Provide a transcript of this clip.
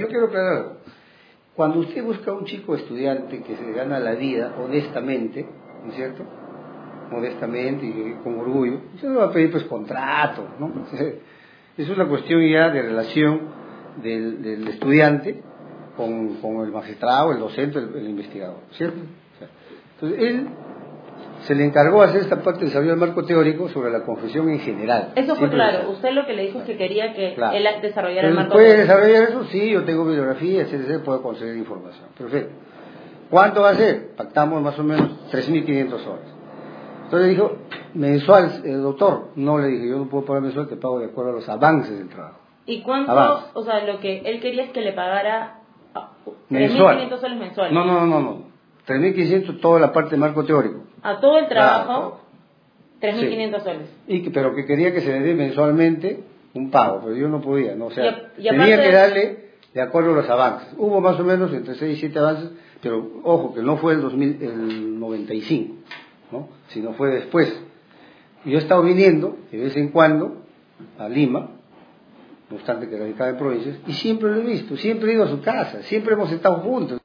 Yo quiero aclarar. Cuando usted busca a un chico estudiante que se gana la vida honestamente, ¿no es cierto? Modestamente y con orgullo, usted no va a pedir pues contrato, ¿no? Es una cuestión ya de relación del, estudiante con, el magistrado, el docente, el, investigador, ¿cierto? entonces, él se le encargó hacer esta parte de desarrollo del marco teórico sobre la confesión en general. Eso fue claro. Usted lo que le dijo es que quería que él desarrollara el marco ¿Puede teórico. desarrollar eso? Sí, yo tengo bibliografía, etcétera, puedo conseguir información. Perfecto. ¿Cuánto va a ser? Pactamos más o menos 3.500 horas. Entonces le dijo, mensual, el doctor. No le dije, yo no puedo pagar mensual, te pago de acuerdo a los avances del trabajo. ¿Y cuánto? O sea, lo que él quería es que le pagara 3.500 soles mensuales. No, no, no, no. 3.500 toda la parte de marco teórico. A todo el trabajo, 3.500 soles. Y que, pero que quería que se le dé mensualmente un pago, pero yo no podía, ¿no? O sea, tenía que darle de acuerdo a los avances. Hubo más o menos entre 6 y 7 avances, pero ojo, que no fue el, 2000, el 95, ¿no? Sino fue después. Yo he estado viniendo de vez en cuando a Lima, no obstante que radicaba en provincias, y siempre lo he visto, siempre he ido a su casa, siempre hemos estado juntos.